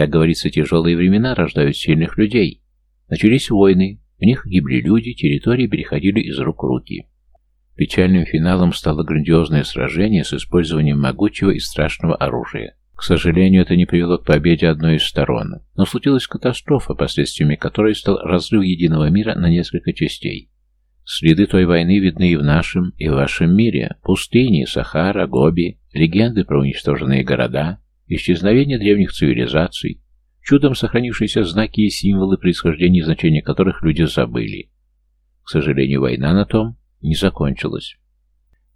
Как говорится, тяжелые времена рождают сильных людей. Начались войны, в них гибли люди, территории переходили из рук в руки. Печальным финалом стало грандиозное сражение с использованием могучего и страшного оружия. К сожалению, это не привело к победе одной из сторон, но случилась катастрофа, последствиями которой стал разрыв единого мира на несколько частей. Следы той войны видны и в нашем, и в вашем мире. Пустыни, Сахара, Гоби, легенды про уничтоженные города, исчезновение древних цивилизаций, чудом сохранившиеся знаки и символы, происхождения значения которых люди забыли. К сожалению, война на том не закончилась.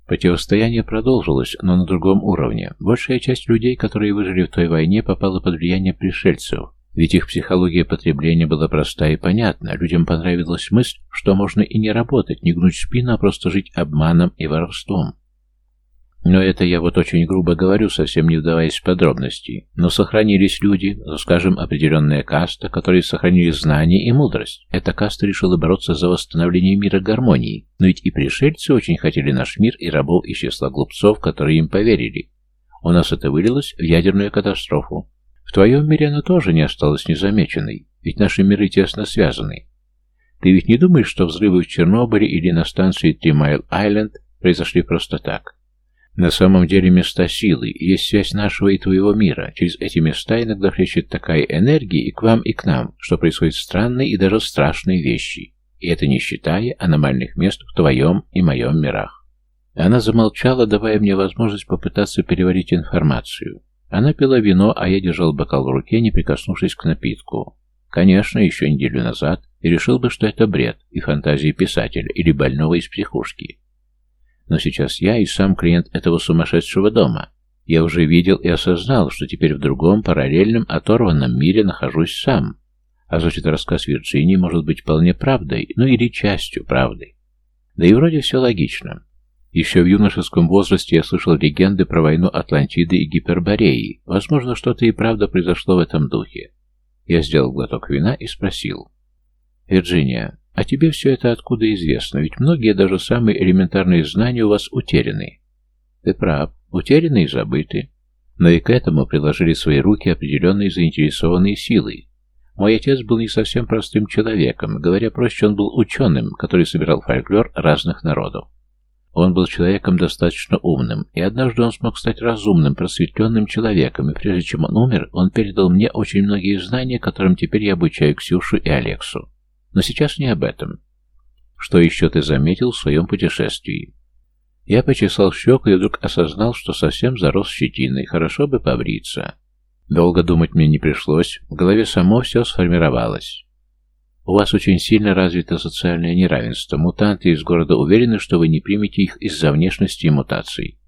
Противостояние продолжилось, но на другом уровне. Большая часть людей, которые выжили в той войне, попала под влияние пришельцев, ведь их психология потребления была проста и понятна. Людям понравилась мысль, что можно и не работать, не гнуть спину, а просто жить обманом и воровством. Но это я вот очень грубо говорю, совсем не вдаваясь в подробности. Но сохранились люди, ну, скажем, определенная каста, которые сохранили знания и мудрость. Эта каста решила бороться за восстановление мира гармонии. Но ведь и пришельцы очень хотели наш мир и рабов из числа глупцов, которые им поверили. У нас это вылилось в ядерную катастрофу. В твоем мире она тоже не осталась незамеченной, ведь наши миры тесно связаны. Ты ведь не думаешь, что взрывы в Чернобыле или на станции Три Майл Айленд произошли просто так? На самом деле места силы, есть связь нашего и твоего мира. Через эти места иногда хлещет такая энергия и к вам, и к нам, что происходят странные и даже страшные вещи. И это не считая аномальных мест в твоем и моем мирах. Она замолчала, давая мне возможность попытаться переварить информацию. Она пила вино, а я держал бокал в руке, не прикоснувшись к напитку. Конечно, еще неделю назад решил бы, что это бред и фантазии писателя или больного из психушки. Но сейчас я и сам клиент этого сумасшедшего дома. Я уже видел и осознал, что теперь в другом, параллельном, оторванном мире нахожусь сам. А значит, рассказ Вирджинии может быть вполне правдой, ну или частью правды. Да и вроде все логично. Еще в юношеском возрасте я слышал легенды про войну Атлантиды и Гипербореи. Возможно, что-то и правда произошло в этом духе. Я сделал глоток вина и спросил. «Вирджиния, а тебе все это откуда известно? Ведь многие, даже самые элементарные знания у вас утеряны. Ты прав, утеряны и забыты. Но и к этому приложили свои руки определенные заинтересованные силы. Мой отец был не совсем простым человеком, говоря проще, он был ученым, который собирал фольклор разных народов. Он был человеком достаточно умным, и однажды он смог стать разумным, просветленным человеком, и прежде чем он умер, он передал мне очень многие знания, которым теперь я обучаю Ксюшу и Алексу. Но сейчас не об этом. Что еще ты заметил в своем путешествии? Я почесал щеку и вдруг осознал, что совсем зарос щетиной. Хорошо бы побриться. Долго думать мне не пришлось. В голове само все сформировалось. У вас очень сильно развито социальное неравенство. Мутанты из города уверены, что вы не примете их из-за внешности и мутаций.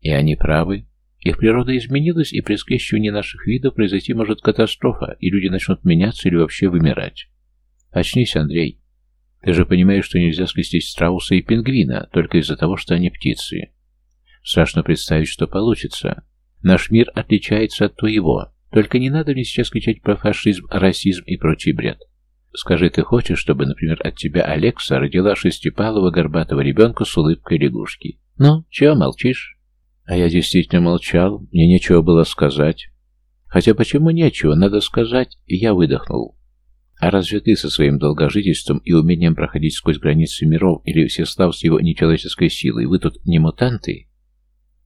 И они правы. Их природа изменилась, и при скрещивании наших видов произойти может катастрофа, и люди начнут меняться или вообще вымирать. Очнись, Андрей. Ты же понимаешь, что нельзя скрестить страуса и пингвина только из-за того, что они птицы. Страшно представить, что получится. Наш мир отличается от твоего. Только не надо мне сейчас кричать про фашизм, расизм и прочий бред. Скажи, ты хочешь, чтобы, например, от тебя Алекса родила шестипалого горбатого ребенка с улыбкой лягушки? Ну, чего молчишь? А я действительно молчал, мне нечего было сказать. Хотя почему нечего, надо сказать, и я выдохнул. А разве ты со своим долгожительством и умением проходить сквозь границы миров или Всеслав с его нечеловеческой силой, вы тут не мутанты?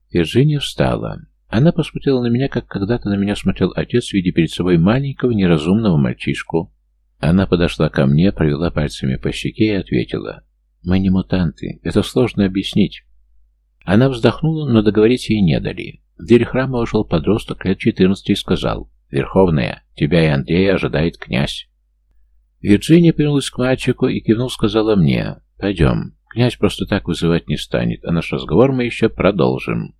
Вирджиния встала. Она посмотрела на меня, как когда-то на меня смотрел отец, видя перед собой маленького неразумного мальчишку. Она подошла ко мне, провела пальцами по щеке и ответила. «Мы не мутанты. Это сложно объяснить». Она вздохнула, но договорить ей не дали. В дверь храма вошел подросток лет четырнадцати и сказал. «Верховная, тебя и Андрея ожидает князь». Вирджиния повернулась к мальчику и кивнул, сказала мне, «Пойдем, князь просто так вызывать не станет, а наш разговор мы еще продолжим».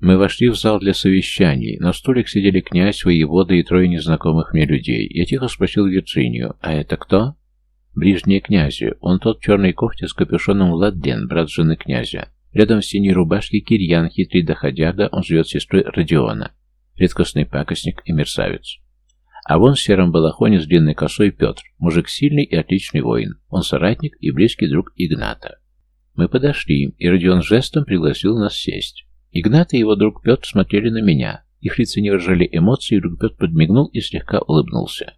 Мы вошли в зал для совещаний. На столик сидели князь, воевода и трое незнакомых мне людей. Я тихо спросил Вирджинию, «А это кто?» «Ближние князи. Он тот в черной кофте с капюшоном Ладден, брат жены князя. Рядом в синей рубашке Кирьян, хитрый доходяга, он живет с сестрой Родиона. Редкостный пакостник и мерзавец. А вон в сером балахоне с длинной косой Петр, мужик сильный и отличный воин. Он соратник и близкий друг Игната. Мы подошли, и Родион жестом пригласил нас сесть. Игнат и его друг Петр смотрели на меня. Их лица не выражали эмоций, и вдруг Петр подмигнул и слегка улыбнулся.